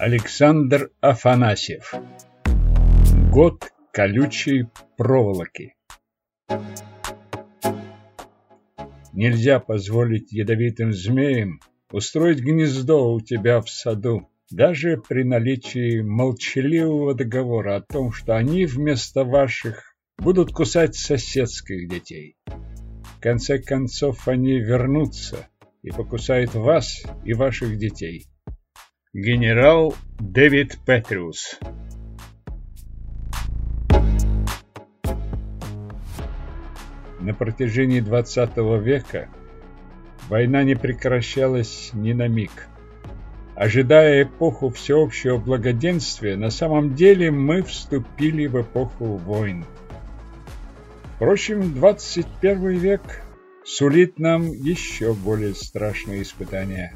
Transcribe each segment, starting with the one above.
Александр Афанасьев Год колючей проволоки Нельзя позволить ядовитым змеям устроить гнездо у тебя в саду, даже при наличии молчаливого договора о том, что они вместо ваших будут кусать соседских детей. В конце концов, они вернутся и покусают вас и ваших детей. Генерал Дэвид Петриус На протяжении XX века война не прекращалась ни на миг. Ожидая эпоху всеобщего благоденствия, на самом деле мы вступили в эпоху войн. Впрочем, 21 век сулит нам еще более страшные испытания.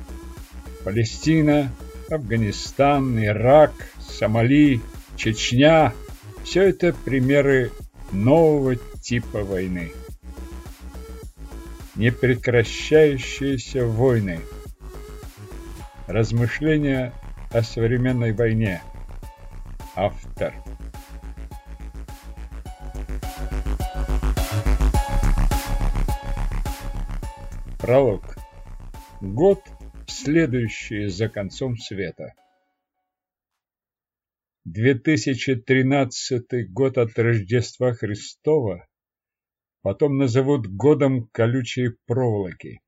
Палестина, Афганистан, Ирак, Сомали, Чечня – все это примеры нового типа войны. Непрекращающиеся войны. Размышления о современной войне. Автор. Пролог. Год следующие за концом света. 2013 год от Рождества Христова потом назовут годом колючей проволоки.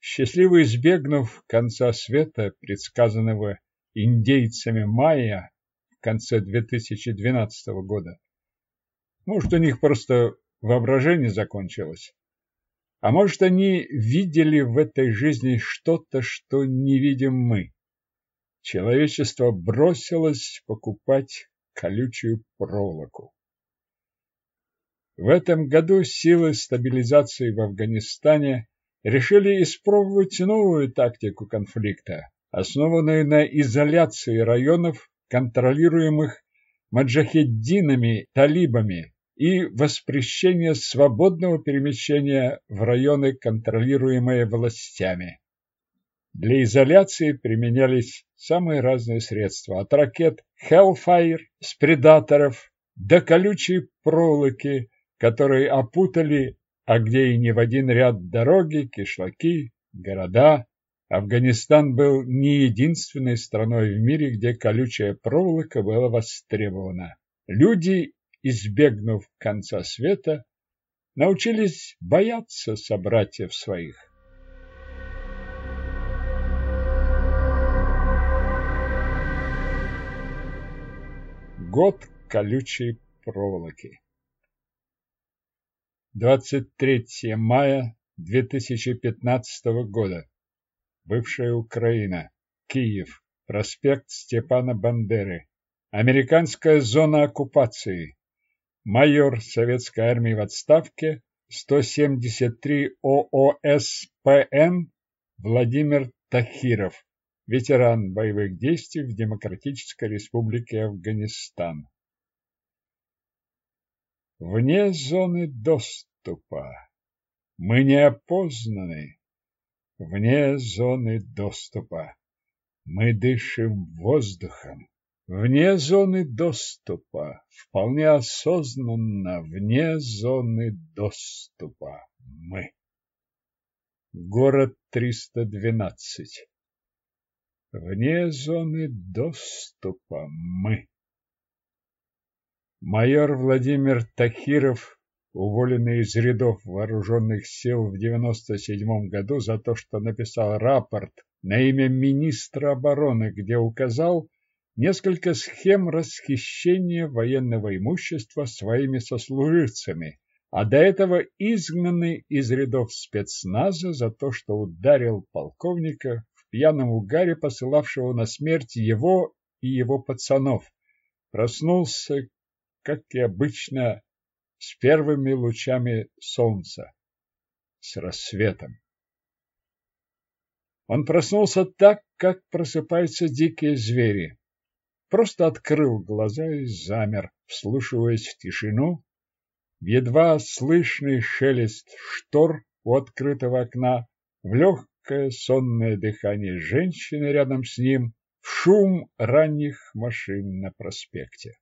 Счастливо избегнув конца света, предсказанного индейцами майя в конце 2012 года, может, у них просто воображение закончилось. А может, они видели в этой жизни что-то, что не видим мы. Человечество бросилось покупать колючую проволоку. В этом году силы стабилизации в Афганистане решили испробовать новую тактику конфликта, основанную на изоляции районов, контролируемых маджахеддинами, талибами, и воспрещение свободного перемещения в районы, контролируемые властями. Для изоляции применялись самые разные средства, от ракет Hellfire с предаторов до колючей проволоки, которые опутали, а где и не в один ряд дороги, кишлаки, города. Афганистан был не единственной страной в мире, где колючая проволока была востребована. Люди избегнув конца света, научились бояться собратьев своих. Год колючей проволоки 23 мая 2015 года. Бывшая Украина. Киев. Проспект Степана Бандеры. Американская зона оккупации майор Советской армии в отставке 173 ООСПН Владимир Тахиров, ветеран боевых действий в Демократической Республике Афганистан. Вне зоны доступа. Мы не опознаны. Вне зоны доступа. Мы дышим воздухом. Вне зоны доступа, вполне осознанно вне зоны доступа мы. Город 312. Вне зоны доступа мы. Майор Владимир Тахиров, уволенный из рядов вооруженных сил в 97 году за то, что написал рапорт на имя министра обороны, где указал, несколько схем расхищения военного имущества своими сослуживцами, а до этого изгнанный из рядов спецназа за то, что ударил полковника в пьяном угаре, посылавшего на смерть его и его пацанов. Проснулся, как и обычно, с первыми лучами солнца, с рассветом. Он проснулся так, как просыпаются дикие звери просто открыл глаза и замер, вслушиваясь в тишину, в едва слышный шелест штор у открытого окна, в легкое сонное дыхание женщины рядом с ним, шум ранних машин на проспекте.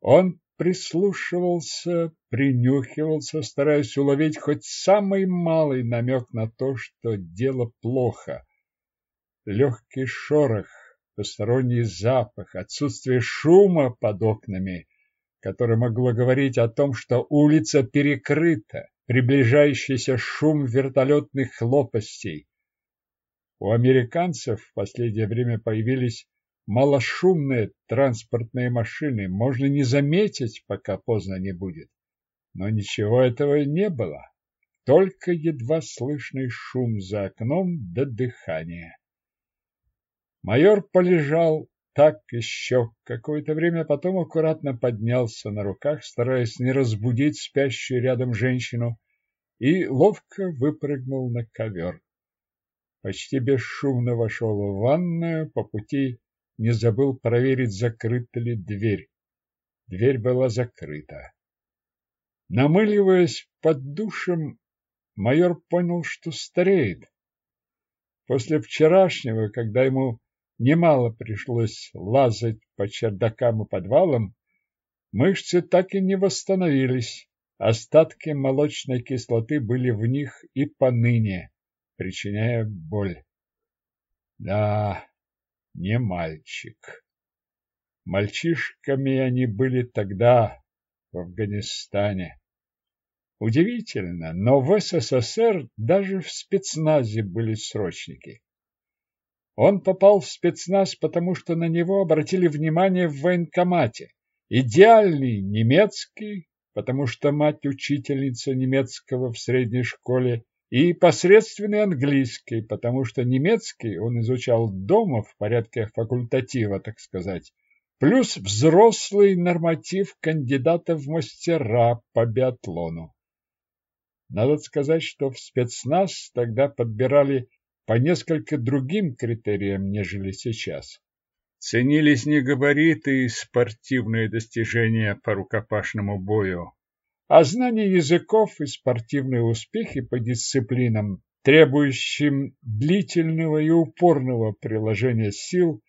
Он прислушивался, принюхивался, стараясь уловить хоть самый малый намек на то, что дело плохо. Легкий шорох, посторонний запах, отсутствие шума под окнами, которое могло говорить о том, что улица перекрыта, приближающийся шум вертолетных лопастей. У американцев в последнее время появились малошумные транспортные машины можно не заметить, пока поздно не будет. Но ничего этого не было, только едва слышный шум за окном до дыхания. Майор полежал так еще какое-то время, потом аккуратно поднялся на руках, стараясь не разбудить спящую рядом женщину, и ловко выпрыгнул на ковер. Почти бесшумно вошел в ванную, по пути не забыл проверить, закрыта ли дверь. Дверь была закрыта. Намыливаясь под душем, майор понял, что стареет. После вчерашнего, когда ему немало пришлось лазать по чердакам и подвалам, мышцы так и не восстановились. Остатки молочной кислоты были в них и поныне, причиняя боль. Да, не мальчик. Мальчишками они были тогда, в Афганистане. Удивительно, но в СССР даже в спецназе были срочники. Он попал в спецназ, потому что на него обратили внимание в военкомате. Идеальный немецкий, потому что мать учительница немецкого в средней школе и посредственный английский, потому что немецкий он изучал дома в порядке факультатива, так сказать, плюс взрослый норматив кандидата в мастера по биатлону. Надо сказать, что в спецназ тогда подбирали по несколько другим критериям, нежели сейчас. Ценились не габариты и спортивные достижения по рукопашному бою, а знание языков и спортивные успехи по дисциплинам, требующим длительного и упорного приложения сил,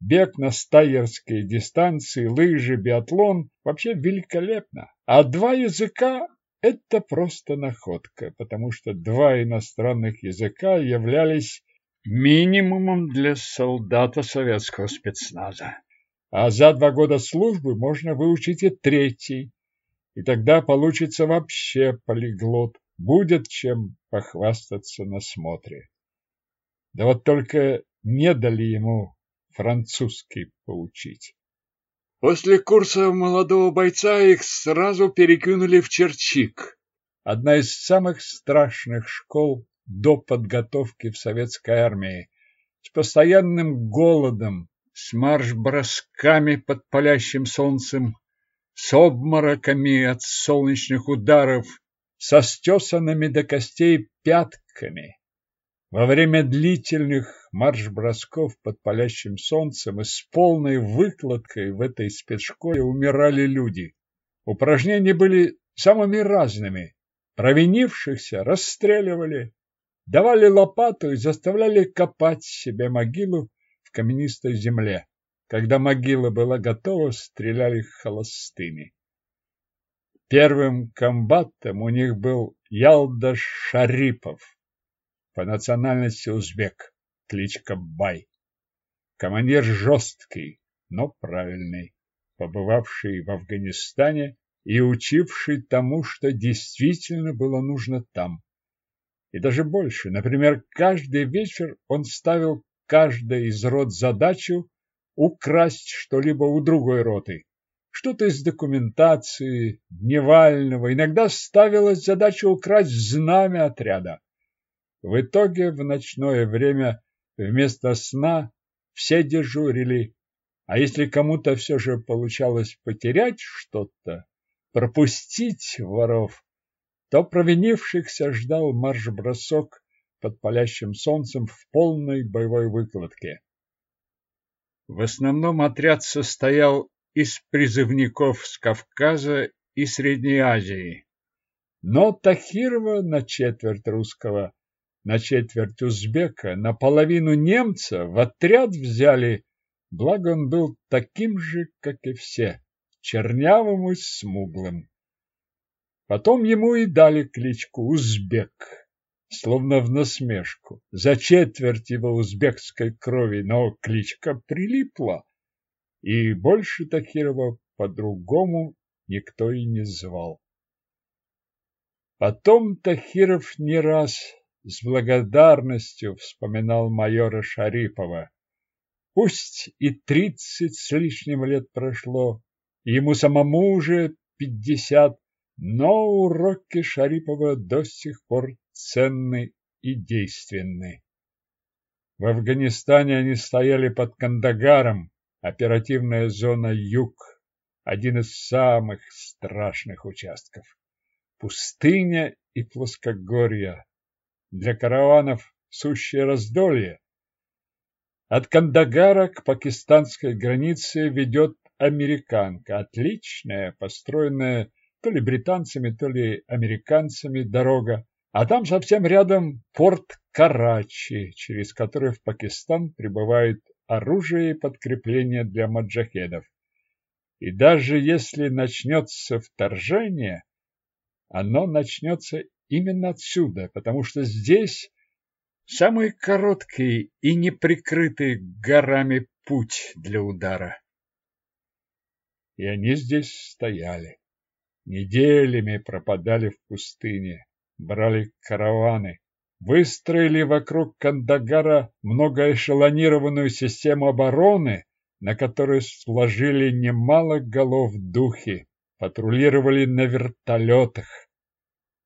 бег на стайерские дистанции, лыжи, биатлон вообще великолепно. А два языка – это просто находка, потому что два иностранных языка являлись минимумом для солдата советского спецназа. А за два года службы можно выучить и третий, и тогда получится вообще полиглот, будет чем похвастаться на смотре. Да вот только не дали ему французский поучить. После курса молодого бойца их сразу перекинули в Черчик, одна из самых страшных школ до подготовки в советской армии, с постоянным голодом, с марш-бросками под палящим солнцем, с обмороками от солнечных ударов, со стесанными до костей пятками. Во время длительных марш-бросков под палящим солнцем и с полной выкладкой в этой спецшколе умирали люди. Упражнения были самыми разными. Провинившихся расстреливали, давали лопату и заставляли копать себе могилу в каменистой земле. Когда могила была готова, стреляли холостыми. Первым комбатом у них был Ялдаш Шарипов, по национальности узбек, кличка Бай. Командир жесткий, но правильный, побывавший в Афганистане и учивший тому, что действительно было нужно там. И даже больше. Например, каждый вечер он ставил каждой из рот задачу украсть что-либо у другой роты. Что-то из документации, Дневального. Иногда ставилась задача украсть знамя отряда. В итоге в ночное время вместо сна все дежурили, а если кому-то все же получалось потерять что-то, пропустить воров, то провинившихся ждал марш-бросок под палящим солнцем в полной боевой выкладке. В основном отряд состоял из призывников с Кавказа и Средней Азии. Но Тахирова на четверть русского, на четверть узбека, наполовину немца в отряд взяли благо он был таким же, как и все, чернявым и смуглым. Потом ему и дали кличку Узбек, словно в насмешку, за четверть его узбекской крови, но кличка прилипла, и больше Тахирова по-другому никто и не звал. Потом Тахиров не раз с благодарностью вспоминал майора Шарипова. Пусть и тридцать с лишним лет прошло, ему самому уже пятьдесят, но уроки Шарипова до сих пор ценны и действенны. В Афганистане они стояли под Кандагаром, оперативная зона Юг, один из самых страшных участков. Пустыня и плоскогорье. Для караванов сущее раздолье. От Кандагара к пакистанской границе ведет американка, отличная, построенная то ли британцами, то ли американцами дорога, а там совсем рядом порт Карачи, через который в Пакистан прибывает оружие и подкрепление для маджахедов. И даже если начнется вторжение, оно начнется именно отсюда, потому что здесь самый короткий и неприкрытый горами путь для удара. И они здесь стояли, неделями пропадали в пустыне, брали караваны, выстроили вокруг Кандагара многоэшелонированную систему обороны, на которой сложили немало голов духи, патрулировали на вертолетах.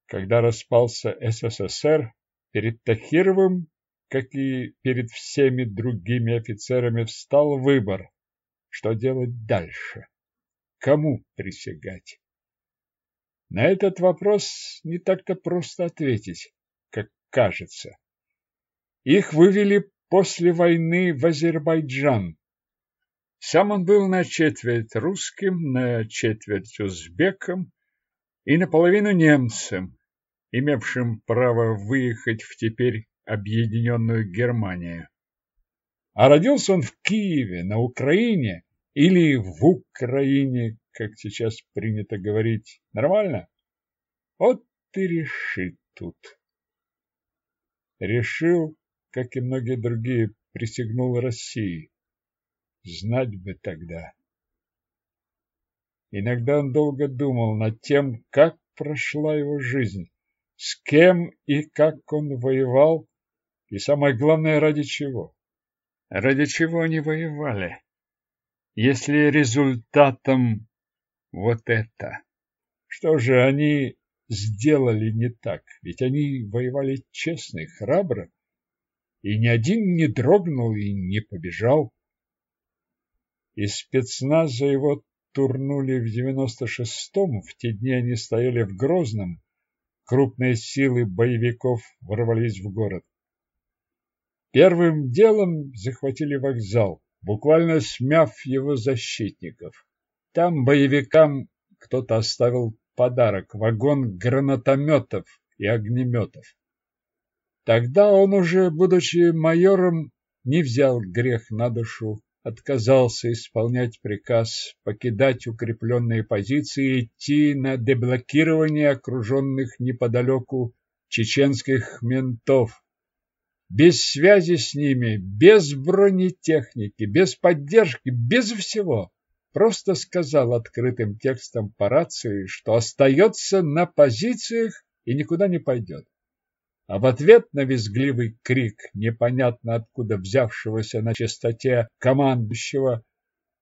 Когда распался СССР, перед Тахировым, как и перед всеми другими офицерами, встал выбор, что делать дальше, кому присягать. На этот вопрос не так-то просто ответить, как кажется. Их вывели после войны в Азербайджан. Сам он был на четверть русским, на четверть узбеком и наполовину немцем, имевшим право выехать в теперь объединенную Германию. А родился он в Киеве, на Украине, или в Украине, как сейчас принято говорить. Нормально? Вот ты реши тут. Решил, как и многие другие, присягнул России. Знать бы тогда. Иногда он долго думал над тем, как прошла его жизнь, с кем и как он воевал, и самое главное, ради чего. Ради чего они воевали? если результатом вот это. Что же они сделали не так? Ведь они воевали честно и храбро, и ни один не дрогнул и не побежал. Из спецназа его турнули в девяносто шестом, в те дни они стояли в Грозном, крупные силы боевиков ворвались в город. Первым делом захватили вокзал буквально смяв его защитников. Там боевикам кто-то оставил подарок – вагон гранатометов и огнеметов. Тогда он уже, будучи майором, не взял грех на душу, отказался исполнять приказ покидать укрепленные позиции и идти на деблокирование окруженных неподалеку чеченских ментов, без связи с ними, без бронетехники, без поддержки, без всего. Просто сказал открытым текстом по рации, что остается на позициях и никуда не пойдет. А в ответ на визгливый крик, непонятно откуда взявшегося на частоте командующего,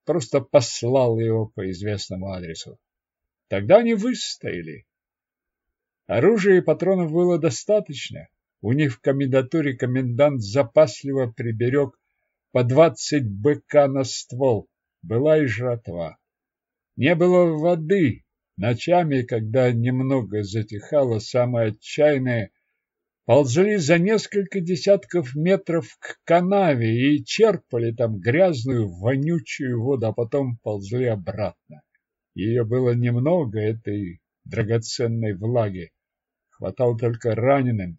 просто послал его по известному адресу. Тогда они выстояли. Оружия и патронов было достаточно. У них в комендатуре комендант запасливо приберег по двадцать быка на ствол. Была и жратва. Не было воды. Ночами, когда немного затихало, самое отчаянное, ползли за несколько десятков метров к канаве и черпали там грязную, вонючую воду, а потом ползли обратно. Ее было немного, этой драгоценной влаги. Хватало только раненым,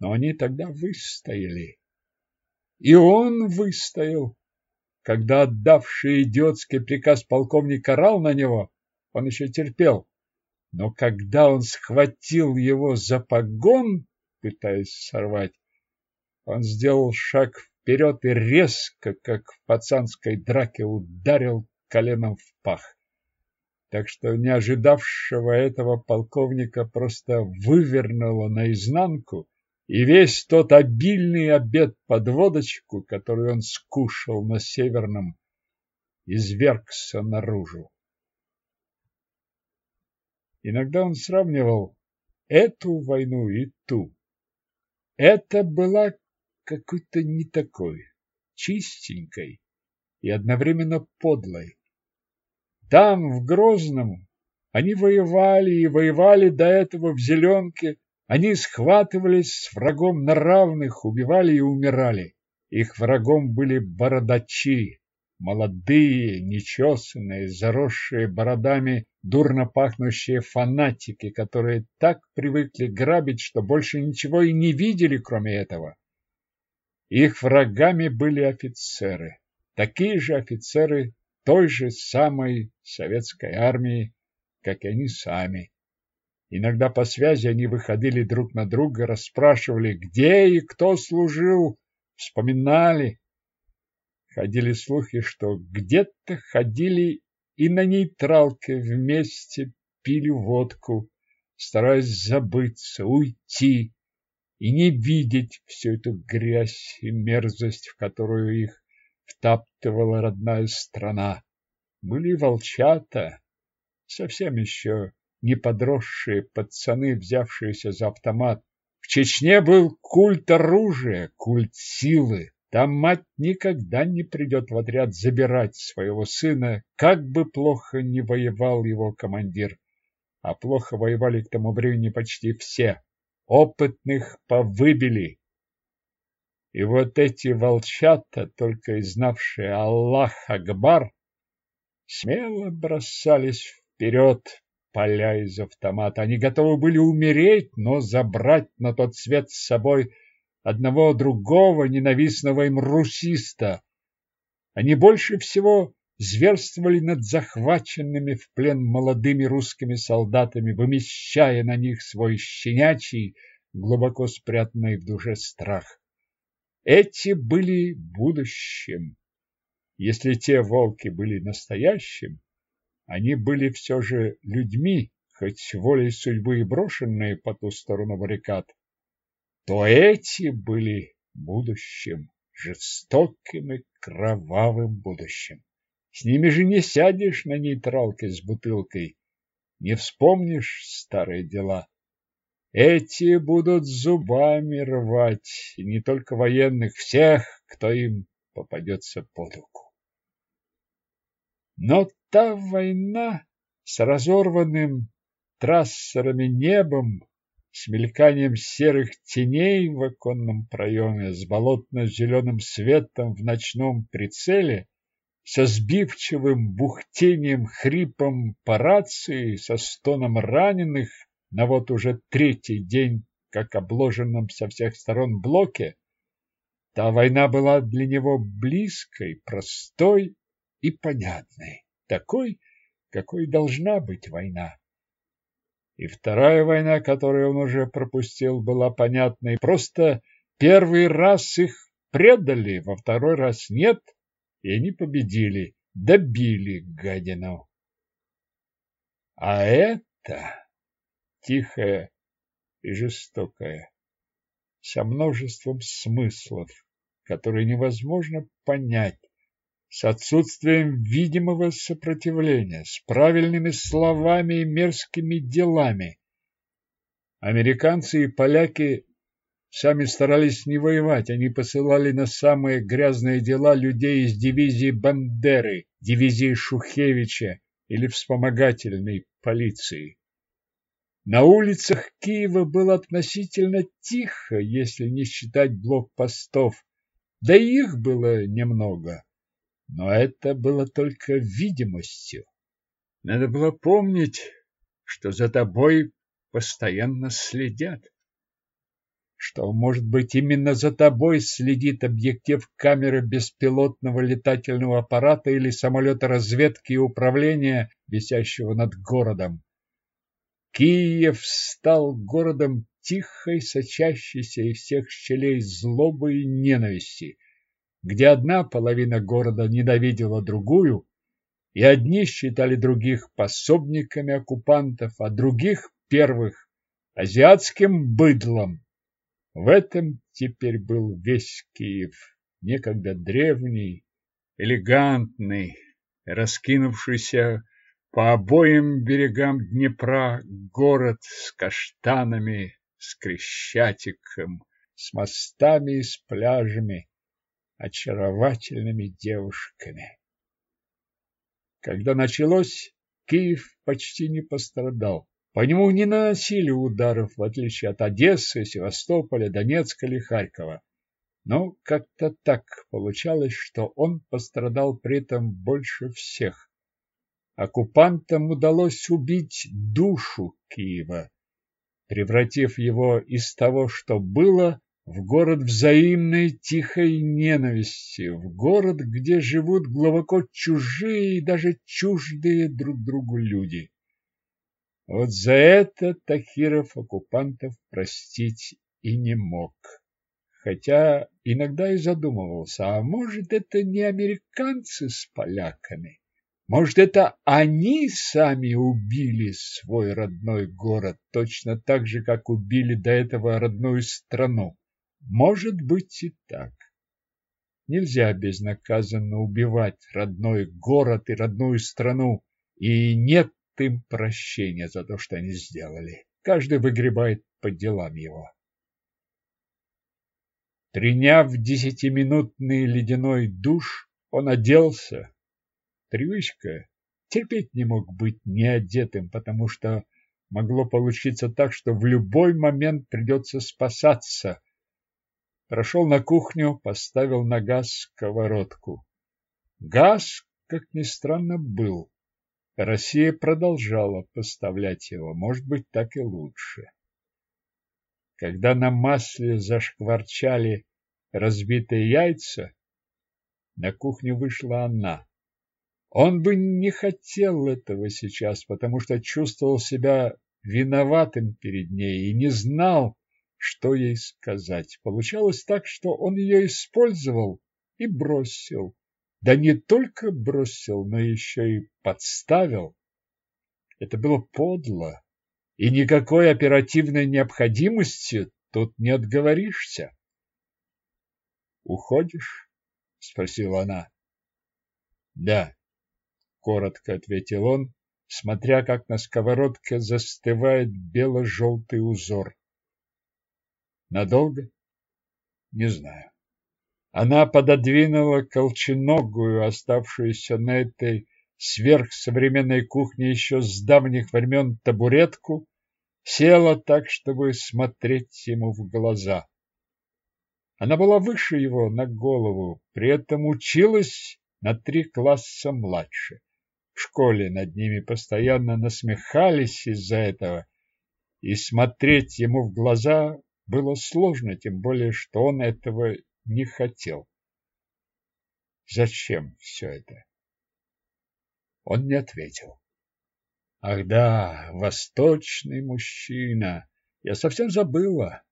но они тогда выстояли. И он выстоял. когда отдавший идиотский приказ полковник орал на него, он еще терпел. Но когда он схватил его за погон, пытаясь сорвать, он сделал шаг вперед и резко, как в пацанской драке, ударил коленом в пах. Так что не ожидавшего этого полковника просто вывернуло наизнанку, и весь тот обильный обед под водочку, который он скушал на Северном, извергся наружу. Иногда он сравнивал эту войну и ту. Это была какой-то не такой, чистенькой и одновременно подлой. Там, в Грозном, они воевали и воевали до этого в Зеленке, они схватывались с врагом на равных, убивали и умирали. Их врагом были бородачи, молодые, нечесанные, заросшие бородами, дурно пахнущие фанатики, которые так привыкли грабить, что больше ничего и не видели, кроме этого. Их врагами были офицеры, такие же офицеры той же самой советской армии, как и они сами. Иногда по связи они выходили друг на друга, расспрашивали, где и кто служил, вспоминали. Ходили слухи, что где-то ходили и на нейтралке вместе пили водку, стараясь забыться, уйти и не видеть всю эту грязь и мерзость, в которую их втаптывала родная страна. Были волчата, совсем еще не подросшие пацаны, взявшиеся за автомат. В Чечне был культ оружия, культ силы. Там мать никогда не придет в отряд забирать своего сына, как бы плохо ни воевал его командир. А плохо воевали к тому времени почти все. Опытных повыбили. И вот эти волчата, только и знавшие Аллах Акбар, смело бросались вперед, поля из автомата. Они готовы были умереть, но забрать на тот свет с собой одного другого ненавистного им русиста. Они больше всего зверствовали над захваченными в плен молодыми русскими солдатами, вымещая на них свой щенячий, глубоко спрятанный в душе страх. Эти были будущим. Если те волки были настоящим, они были все же людьми, хоть волей судьбы и брошенные по ту сторону баррикад, то эти были будущим, жестоким и кровавым будущим. С ними же не сядешь на нейтралке с бутылкой, не вспомнишь старые дела. Эти будут зубами рвать, и не только военных, всех, кто им попадется под руку. Но та война с разорванным трассерами небом, с мельканием серых теней в оконном проеме, с болотно-зеленым светом в ночном прицеле, со сбивчивым бухтением хрипом по рации, со стоном раненых, на вот уже третий день, как обложенном со всех сторон блоке, та война была для него близкой, простой и понятной, такой, какой должна быть война. И вторая война, которую он уже пропустил, была понятной. Просто первый раз их предали, во второй раз нет, и они победили, добили гадину. А это тихая и жестокая, со множеством смыслов, которые невозможно понять, с отсутствием видимого сопротивления, с правильными словами и мерзкими делами. Американцы и поляки сами старались не воевать, они посылали на самые грязные дела людей из дивизии Бандеры, дивизии Шухевича или вспомогательной полиции. На улицах Киева было относительно тихо, если не считать блокпостов, да и их было немного. Но это было только видимостью. Надо было помнить, что за тобой постоянно следят. что, может быть, именно за тобой следит объектив камеры беспилотного летательного аппарата или самолета разведки и управления, висящего над городом. Киев стал городом тихой, сочащейся из всех щелей злобы и ненависти, где одна половина города ненавидела другую, и одни считали других пособниками оккупантов, а других первых азиатским быдлом. В этом теперь был весь Киев, некогда древний, элегантный, раскинувшийся по обоим берегам Днепра город с каштанами, с Крещатиком, с мостами и с пляжами, очаровательными девушками. Когда началось, Киев почти не пострадал. По нему не наносили ударов, в отличие от Одессы, Севастополя, Донецка или Харькова. Но как-то так получалось, что он пострадал при этом больше всех. Оккупантам удалось убить душу Киева, превратив его из того, что было, в город взаимной тихой ненависти, в город, где живут глубоко чужие и даже чуждые друг другу люди. Вот за это Тахиров оккупантов простить и не мог. Хотя иногда и задумывался, а может, это не американцы с поляками? Может, это они сами убили свой родной город, точно так же, как убили до этого родную страну? Может быть и так. Нельзя безнаказанно убивать родной город и родную страну, и нет им прощения за то, что они сделали. Каждый выгребает по делам его. Приняв десятиминутный ледяной душ, он оделся. Привычка. Терпеть не мог быть неодетым, потому что могло получиться так, что в любой момент придется спасаться. Прошел на кухню, поставил на газ сковородку. Газ, как ни странно, был. Россия продолжала поставлять его, может быть, так и лучше. Когда на масле зашкварчали разбитые яйца, на кухню вышла она. Он бы не хотел этого сейчас, потому что чувствовал себя виноватым перед ней и не знал, что ей сказать. Получалось так, что он ее использовал и бросил. Да не только бросил, но еще и подставил. Это было подло, и никакой оперативной необходимости тут не отговоришься. «Уходишь?» — спросила она. «Да», — коротко ответил он, смотря как на сковородке застывает бело-желтый узор. «Надолго?» «Не знаю». Она пододвинула колченогую, оставшуюся на этой сверхсовременной кухне еще с давних времен табуретку, села так, чтобы смотреть ему в глаза. Она была выше его на голову, при этом училась на три класса младше. В школе над ними постоянно насмехались из-за этого, и смотреть ему в глаза было сложно, тем более, что он этого не хотел. Зачем все это? Он не ответил. Ах да, восточный мужчина. Я совсем забыла.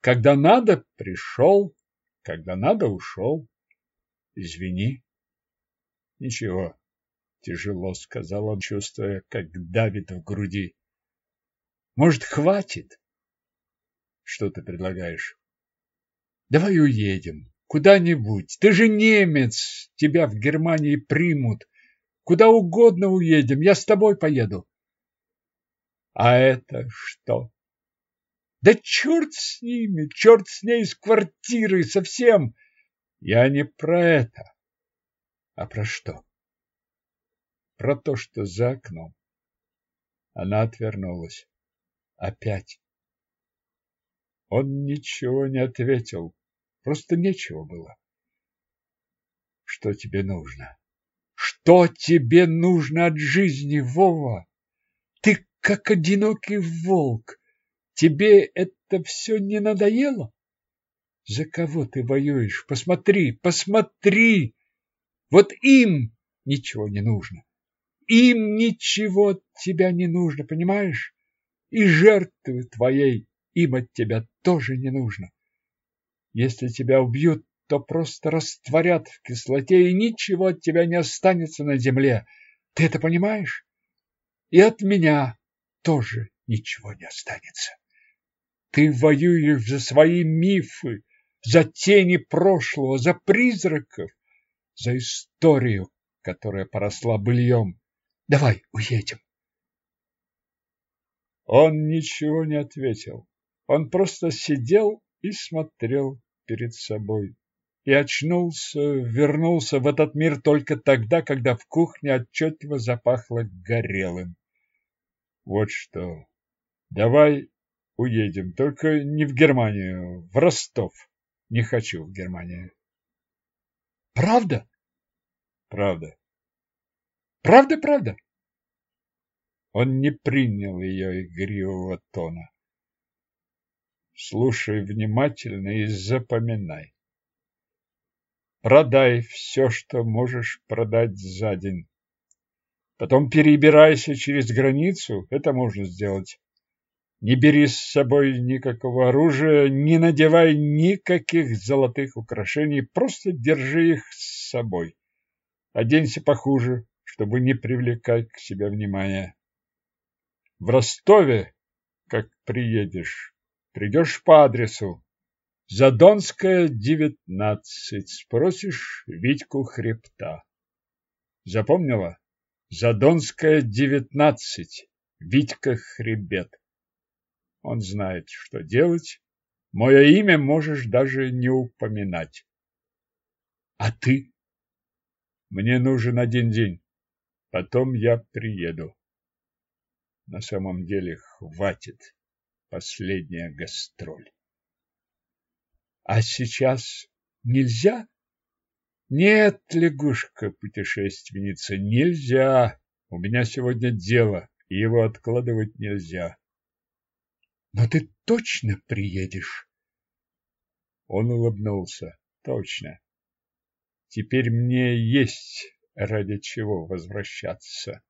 Когда надо, пришел, когда надо, ушел. Извини. Ничего, тяжело сказал он, чувствуя, как давит в груди. Может, хватит? Что ты предлагаешь? Давай уедем куда-нибудь. Ты же немец, тебя в Германии примут. Куда угодно уедем, я с тобой поеду. А это что? Да черт с ними, черт с ней, с квартирой, совсем. Я не про это, а про что? Про то, что за окном. Она отвернулась. Опять. Он ничего не ответил. Просто нечего было. Что тебе нужно? Что тебе нужно от жизни, Вова? Ты как одинокий волк. Тебе это все не надоело? За кого ты воюешь? Посмотри, посмотри! Вот им ничего не нужно. Им ничего от тебя не нужно, понимаешь? И жертвы твоей им от тебя тоже не нужно. Если тебя убьют, то просто растворят в кислоте, и ничего от тебя не останется на земле. Ты это понимаешь? И от меня тоже ничего не останется. Ты воюешь за свои мифы, за тени прошлого, за призраков, за историю, которая поросла быльем. Давай уедем. Он ничего не ответил. Он просто сидел и смотрел перед собой. И очнулся, вернулся в этот мир только тогда, когда в кухне отчетливо запахло горелым. Вот что. Давай уедем, только не в Германию, в Ростов. Не хочу в Германию. Правда? Правда. Правда, правда? Он не принял ее игривого тона. Слушай внимательно и запоминай. Продай все, что можешь продать за день. Потом перебирайся через границу, это можно сделать. Не бери с собой никакого оружия, не надевай никаких золотых украшений, просто держи их с собой. Оденься похуже, чтобы не привлекать к себе внимания. В Ростове, как приедешь, придешь по адресу. Задонская, 19. Спросишь Витьку Хребта. Запомнила? Задонская, 19. Витька Хребет. Он знает, что делать. Мое имя можешь даже не упоминать. А ты? Мне нужен один день. Потом я приеду. На самом деле хватит. Последняя гастроль. А сейчас нельзя? Нет, лягушка-путешественница, нельзя. У меня сегодня дело, и его откладывать нельзя. Но ты точно приедешь? Он улыбнулся. Точно. Теперь мне есть ради чего возвращаться.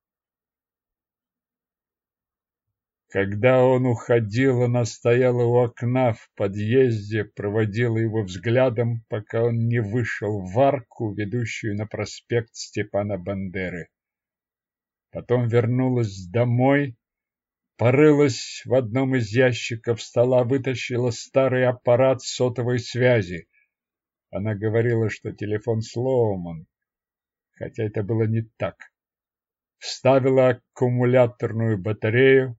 Когда он уходил, она стояла у окна в подъезде, проводила его взглядом, пока он не вышел в арку, ведущую на проспект Степана Бандеры. Потом вернулась домой порылась в одном из ящиков стола, вытащила старый аппарат сотовой связи. Она говорила, что телефон сломан, хотя это было не так. Вставила аккумуляторную батарею,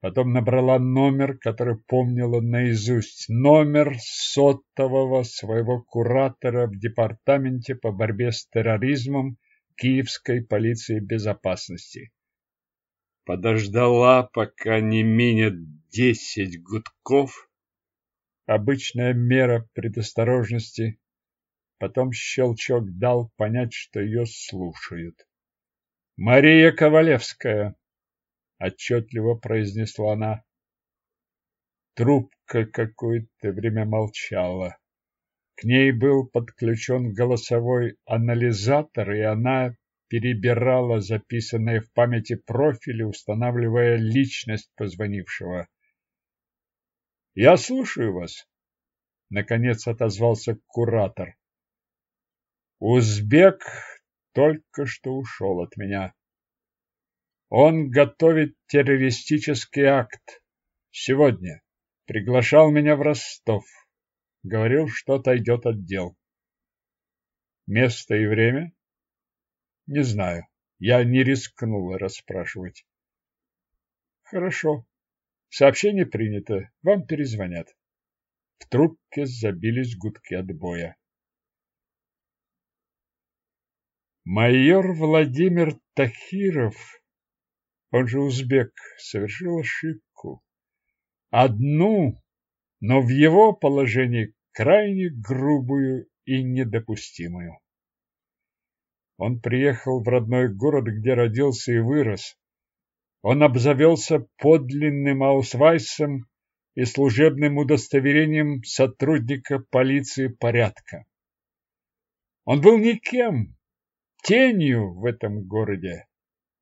потом набрала номер, который помнила наизусть, номер сотового своего куратора в департаменте по борьбе с терроризмом Киевской полиции безопасности подождала, пока не минет десять гудков, обычная мера предосторожности, потом щелчок дал понять, что ее слушают. «Мария Ковалевская!» — отчетливо произнесла она. Трубка какое-то время молчала. К ней был подключен голосовой анализатор, и она перебирала записанные в памяти профили, устанавливая личность позвонившего. «Я слушаю вас», — наконец отозвался куратор. «Узбек только что ушел от меня. Он готовит террористический акт. Сегодня. Приглашал меня в Ростов. Говорил, что отойдет от дел. Место и время?» Не знаю. Я не рискнула расспрашивать. Хорошо. Сообщение принято. Вам перезвонят. В трубке забились гудки отбоя. Майор Владимир Тахиров, он же узбек, совершил ошибку. Одну, но в его положении крайне грубую и недопустимую. Он приехал в родной город, где родился и вырос. Он обзавелся подлинным аусвайсом и служебным удостоверением сотрудника полиции порядка. Он был никем, тенью в этом городе,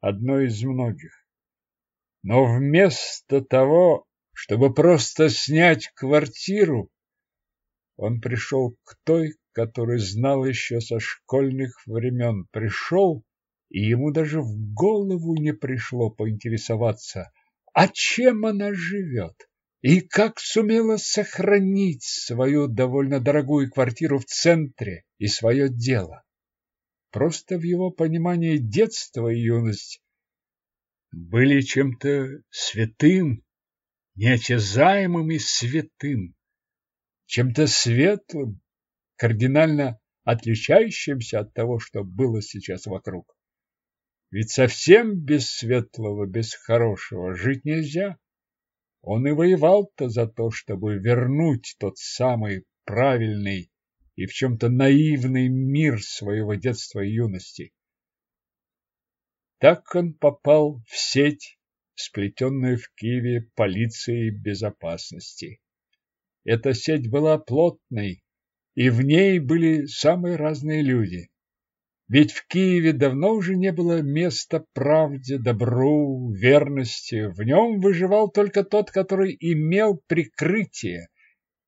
одной из многих. Но вместо того, чтобы просто снять квартиру, он пришел к той, которую знал еще со школьных времен. Пришел, и ему даже в голову не пришло поинтересоваться, а чем она живет и как сумела сохранить свою довольно дорогую квартиру в центре и свое дело. Просто в его понимании детство и юность были чем-то святым, неосязаемым и святым, чем-то светлым, кардинально отличающимся от того, что было сейчас вокруг. Ведь совсем без светлого, без хорошего жить нельзя. Он и воевал-то за то, чтобы вернуть тот самый правильный и в чем-то наивный мир своего детства и юности. Так он попал в сеть, сплетенную в Киеве полицией безопасности. Эта сеть была плотной, и в ней были самые разные люди. Ведь в Киеве давно уже не было места правде, добру, верности. В нем выживал только тот, который имел прикрытие,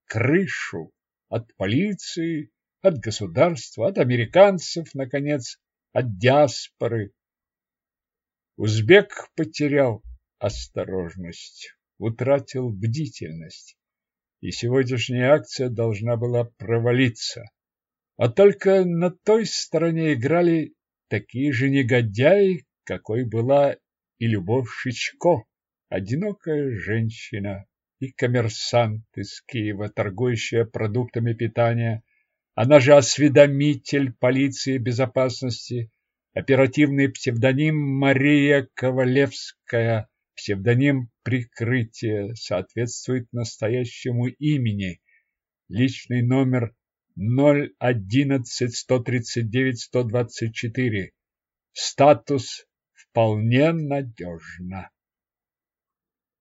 крышу от полиции, от государства, от американцев, наконец, от диаспоры. Узбек потерял осторожность, утратил бдительность, и сегодняшняя акция должна была провалиться. А только на той стороне играли такие же негодяи, какой была и Любовь Шичко, одинокая женщина и коммерсант из Киева, торгующая продуктами питания. Она же осведомитель полиции безопасности, оперативный псевдоним Мария Ковалевская, псевдоним прикрытия, соответствует настоящему имени, личный номер 011 139 124. Статус вполне надежно.